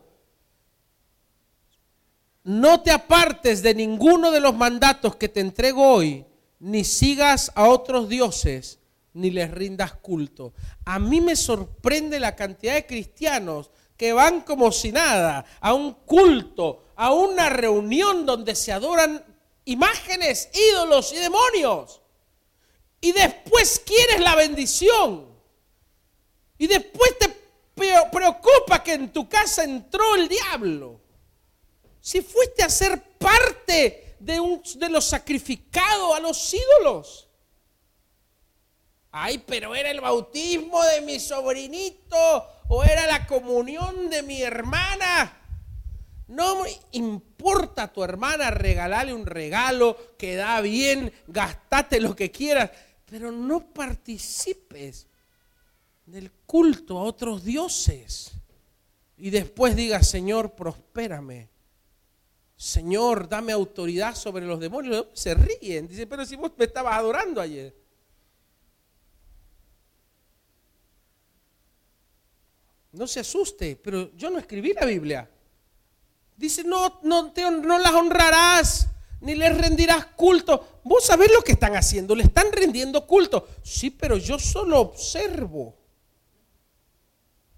Speaker 2: no te apartes de ninguno de los mandatos que te entrego hoy, ni sigas a otros dioses, ni les rindas culto. A mí me sorprende la cantidad de cristianos que van como si nada a un culto, a una reunión donde se adoran imágenes, ídolos y demonios. Y después quieres la bendición. Y después te preocupa que en tu casa entró el diablo. Si fuiste a ser parte de, un, de los sacrificados a los ídolos. Ay, pero era el bautismo de mi sobrinito o era la comunión de mi hermana. No me importa a tu hermana, regalarle un regalo, que da bien, gastate lo que quieras, pero no participes del culto a otros dioses. Y después diga, Señor, prospérame Señor, dame autoridad sobre los demonios. Se ríen. Dice, pero si vos me estabas adorando ayer. No se asuste, pero yo no escribí la Biblia. Dice, no, no, no las honrarás, ni les rendirás culto. Vos sabés lo que están haciendo, le están rendiendo culto. Sí, pero yo solo observo.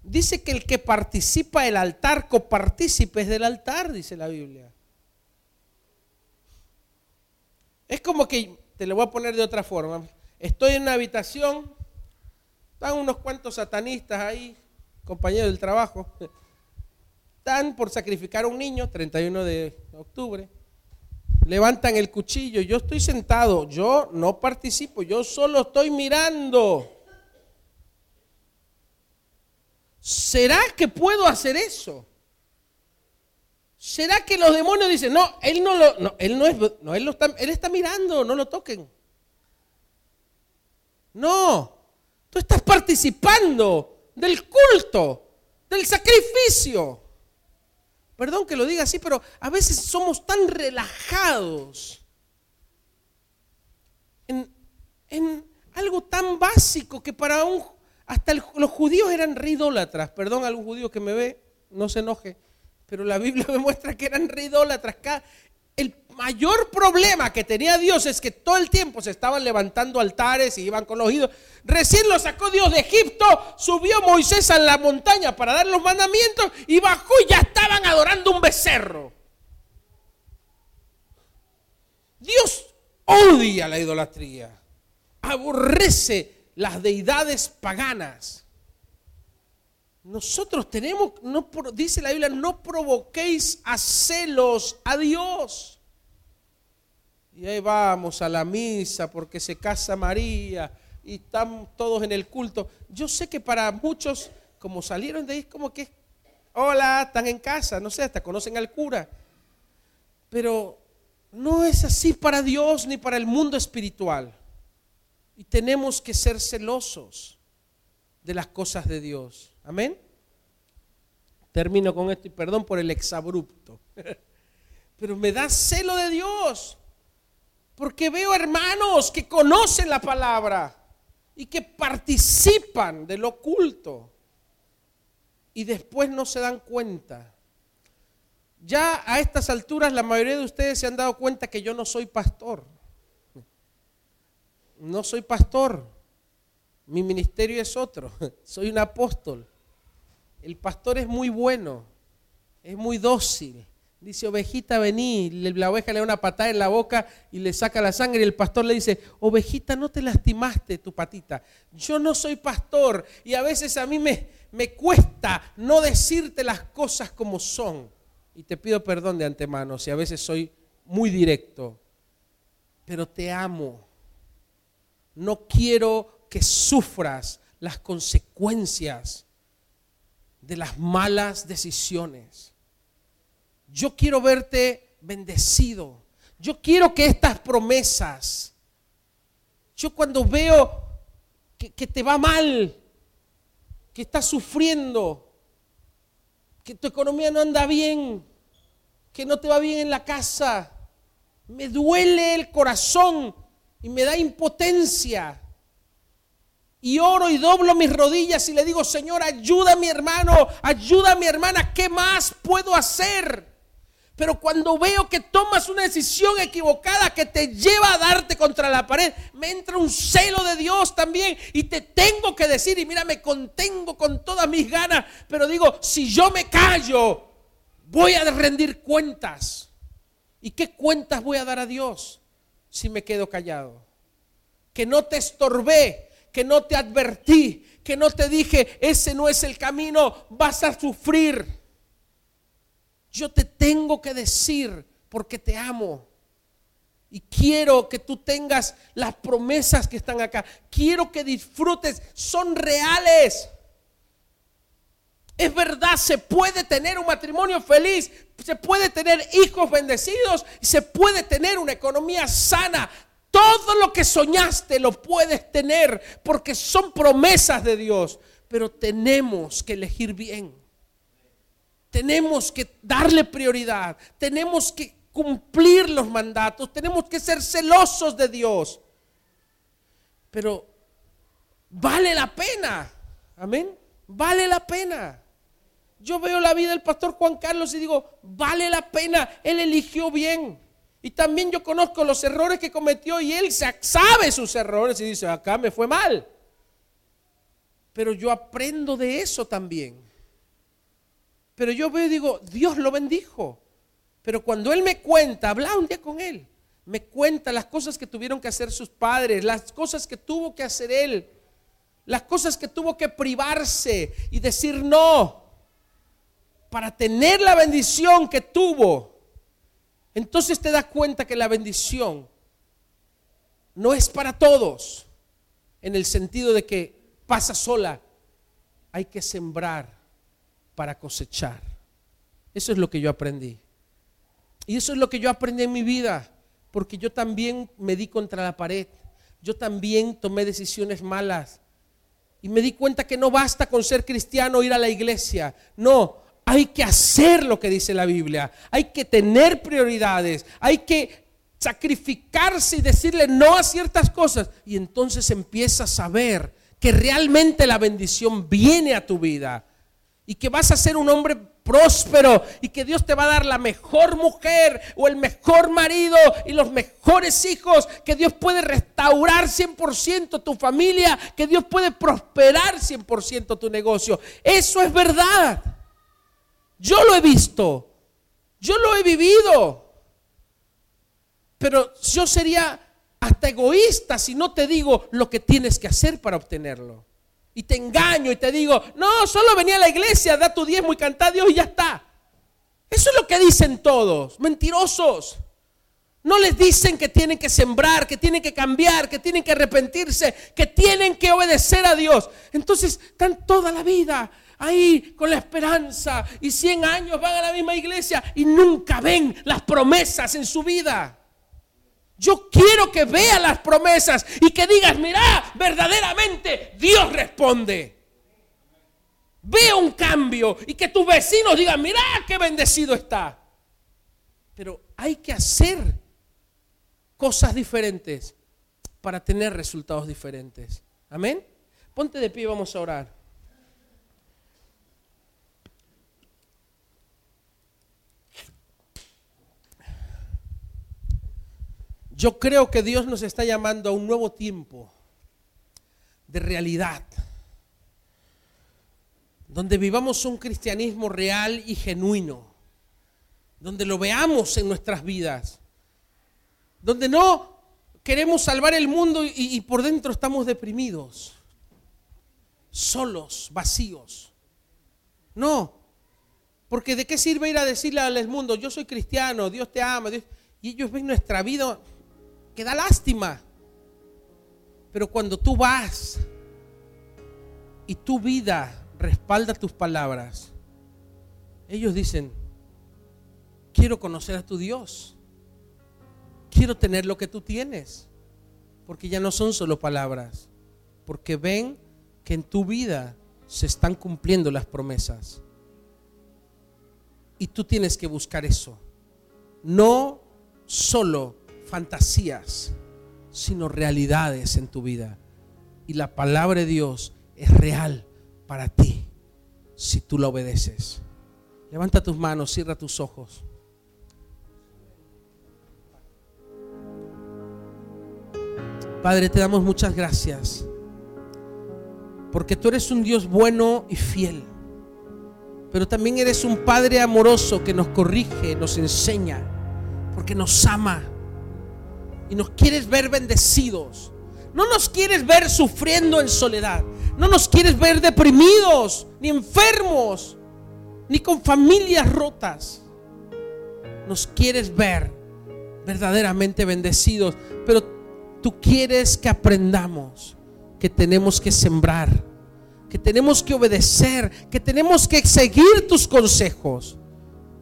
Speaker 2: Dice que el que participa del altar, copartícipes del altar, dice la Biblia. Es como que, te lo voy a poner de otra forma, estoy en una habitación, están unos cuantos satanistas ahí, compañeros del trabajo, están por sacrificar a un niño, 31 de octubre, levantan el cuchillo, yo estoy sentado, yo no participo, yo solo estoy mirando. ¿Será que puedo hacer eso? ¿Será que los demonios dicen, no, él no lo, él no él, está, él está mirando, no lo toquen? No, tú estás participando del culto, del sacrificio. Perdón que lo diga así, pero a veces somos tan relajados en, algo tan básico que para un... Hasta los judíos eran ridólatras. Perdón a algún judío que me ve, no se enoje. Pero la Biblia me muestra que eran ridólatras. El mayor problema que tenía Dios es que todo el tiempo se estaban levantando altares y iban con los ídolos. Recién lo sacó Dios de Egipto, subió Moisés a la montaña para dar los mandamientos y bajó y ya estaban adorando un becerro. Dios odia la idolatría, aborrece las deidades paganas. Nosotros tenemos, dice la Biblia, no provoquéis a celos a Dios. Y ahí vamos a la misa porque se casa María y están todos en el culto. Yo sé que para muchos, como salieron de ahí, como que, hola, están en casa, no sé, hasta conocen al cura. Pero no es así para Dios ni para el mundo espiritual. Y tenemos que ser celosos de las cosas de Dios. Amén. Termino con esto y perdón por el exabrupto. Pero me da celo de Dios. Porque veo hermanos que conocen la palabra y que participan del oculto y después no se dan cuenta. Ya a estas alturas la mayoría de ustedes se han dado cuenta que yo no soy pastor. No soy pastor. Mi ministerio es otro. Soy un apóstol. El pastor es muy bueno, es muy dócil, Dice, ovejita, vení. La oveja le da una patada en la boca y le saca la sangre. Y el pastor le dice, ovejita, no te lastimaste tu patita. Yo no soy pastor y a veces a mí me, me cuesta no decirte las cosas como son. Y te pido perdón de antemano si a veces soy muy directo. Pero te amo. No quiero que sufras las consecuencias de las malas decisiones yo quiero verte bendecido. Yo quiero que estas promesas, yo cuando veo que, te va mal, que estás sufriendo, que tu economía no anda bien, que no te va bien en la casa, me duele el corazón y me da impotencia. Y oro y doblo mis rodillas y le digo, Señor, ayuda a mi hermano, ayuda a mi hermana, ¿qué más puedo hacer? Pero cuando veo que tomas una decisión equivocada que te lleva a darte contra la pared, me entra un celo de Dios también y te tengo que decir, y mira, me contengo con todas mis ganas, pero digo, si yo me callo, voy a rendir cuentas. ¿Y qué cuentas voy a dar a Dios si me quedo callado? Que no te estorbé, que no te advertí, que no te dije, ese no es el camino, vas a sufrir. Yo te tengo que decir porque te amo. Y quiero que tú tengas las promesas que están acá. Quiero que disfrutes. Son reales. Es verdad, se puede tener un matrimonio feliz, se puede tener hijos bendecidos, se puede tener una economía sana. Todo lo que soñaste lo puedes tener porque son promesas de Dios. Pero tenemos que elegir bien. Tenemos que darle prioridad, tenemos que cumplir los mandatos, tenemos que ser celosos de Dios. Pero vale la pena, amén, vale la pena. Yo veo la vida del pastor Juan Carlos y digo, vale la pena, él eligió bien. Y también yo conozco los errores que cometió y él sabe sus errores y dice, acá me fue mal. Pero yo aprendo de eso también. Pero yo veo y digo, Dios lo bendijo. Pero cuando Él me cuenta, habla un día con Él, me cuenta las cosas que tuvieron que hacer sus padres, las cosas que tuvo que hacer Él, las cosas que tuvo que privarse y decir no para tener la bendición que tuvo. Entonces te das cuenta que la bendición no es para todos, en el sentido de que pasa sola. Hay que sembrar para cosechar. Eso es lo que yo aprendí. Y eso es lo que yo aprendí en mi vida, porque yo también me di contra la pared. Yo también tomé decisiones malas. Y me di cuenta que no basta con ser cristiano ir a la iglesia. No, hay que hacer lo que dice la Biblia. Hay que tener prioridades. Hay que sacrificarse y decirle no a ciertas cosas. Y entonces empiezas a ver que realmente la bendición viene a tu vida. Y que vas a ser un hombre próspero y que Dios te va a dar la mejor mujer o el mejor marido y los mejores hijos, que Dios puede restaurar 100% tu familia, que Dios puede prosperar 100% tu negocio. Eso es verdad. Yo lo he visto, yo lo he vivido, pero yo sería hasta egoísta si no te digo lo que tienes que hacer para obtenerlo. Y te engaño y te digo, no, solo venía a la iglesia, da tu diezmo y canta a Dios y ya está. Eso es lo que dicen todos, mentirosos. No les dicen que tienen que sembrar, que tienen que cambiar, que tienen que arrepentirse, que tienen que obedecer a Dios. Entonces están toda la vida ahí con la esperanza y 100 años van a la misma iglesia y nunca ven las promesas en su vida. Yo quiero que veas las promesas y que digas, mira, verdaderamente Dios responde. Ve un cambio y que tus vecinos digan, mira qué bendecido está. Pero hay que hacer cosas diferentes para tener resultados diferentes. Amén. Ponte de pie, vamos a orar. Yo creo que Dios nos está llamando a un nuevo tiempo de realidad, donde vivamos un cristianismo real y genuino, donde lo veamos en nuestras vidas, donde no queremos salvar el mundo y, por dentro estamos deprimidos, solos, vacíos. No, porque de qué sirve ir a decirle al mundo, yo soy cristiano, Dios te ama, y ellos ven nuestra vida que da lástima. Pero cuando tú vas y tu vida respalda tus palabras, ellos dicen, quiero conocer a tu Dios, quiero tener lo que tú tienes, porque ya no son solo palabras, porque ven que en tu vida se están cumpliendo las promesas. Y tú tienes que buscar eso. No solo fantasías, sino realidades en tu vida. Y la palabra de Dios es real para ti si tú la obedeces. Levanta tus manos, cierra tus ojos. Padre, te damos muchas gracias. Porque tú eres un Dios bueno y fiel. Pero también eres un Padre amoroso que nos corrige, nos enseña. Porque nos ama y nos quieres ver bendecidos. No nos quieres ver sufriendo en soledad. No nos quieres ver deprimidos, ni enfermos, ni con familias rotas. Nos quieres ver verdaderamente bendecidos. Pero tú quieres que aprendamos que tenemos que sembrar, que tenemos que obedecer, que tenemos que seguir tus consejos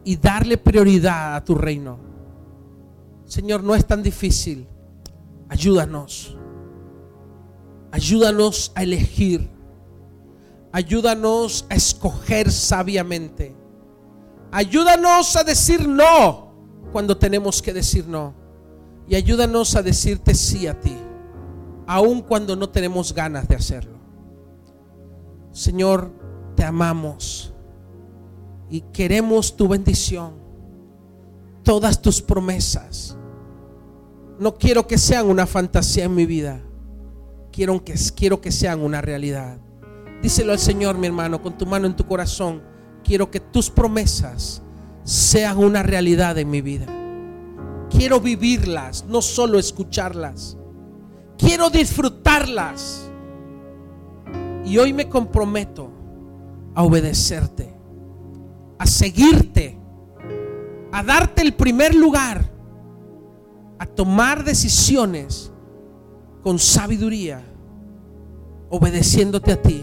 Speaker 2: y darle prioridad a tu reino. Señor, no es tan difícil. Ayúdanos. Ayúdanos a elegir. Ayúdanos a escoger sabiamente. Ayúdanos a decir no cuando tenemos que decir no. Y ayúdanos a decirte sí a ti, aun cuando no tenemos ganas de hacerlo. Señor, te amamos y queremos tu bendición, todas tus promesas no quiero que sean una fantasía en mi vida. Quiero que, quiero que sean una realidad. Díselo al Señor, mi hermano, con tu mano en tu corazón. Quiero que tus promesas sean una realidad en mi vida. Quiero vivirlas, no solo escucharlas. Quiero disfrutarlas. Y hoy me comprometo a obedecerte, a seguirte a darte el primer lugar, a tomar decisiones con sabiduría, obedeciéndote a ti.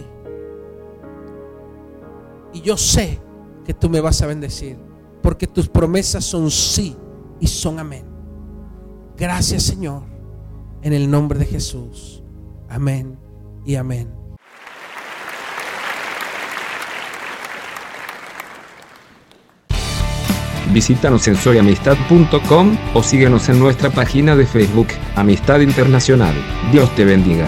Speaker 2: Y yo sé que tú me vas a bendecir, porque tus promesas son sí y son amén. Gracias Señor, en el nombre de Jesús. Amén y amén.
Speaker 1: Visítanos en soyamistad.com o síguenos en nuestra página de Facebook, Amistad Internacional. Dios te bendiga.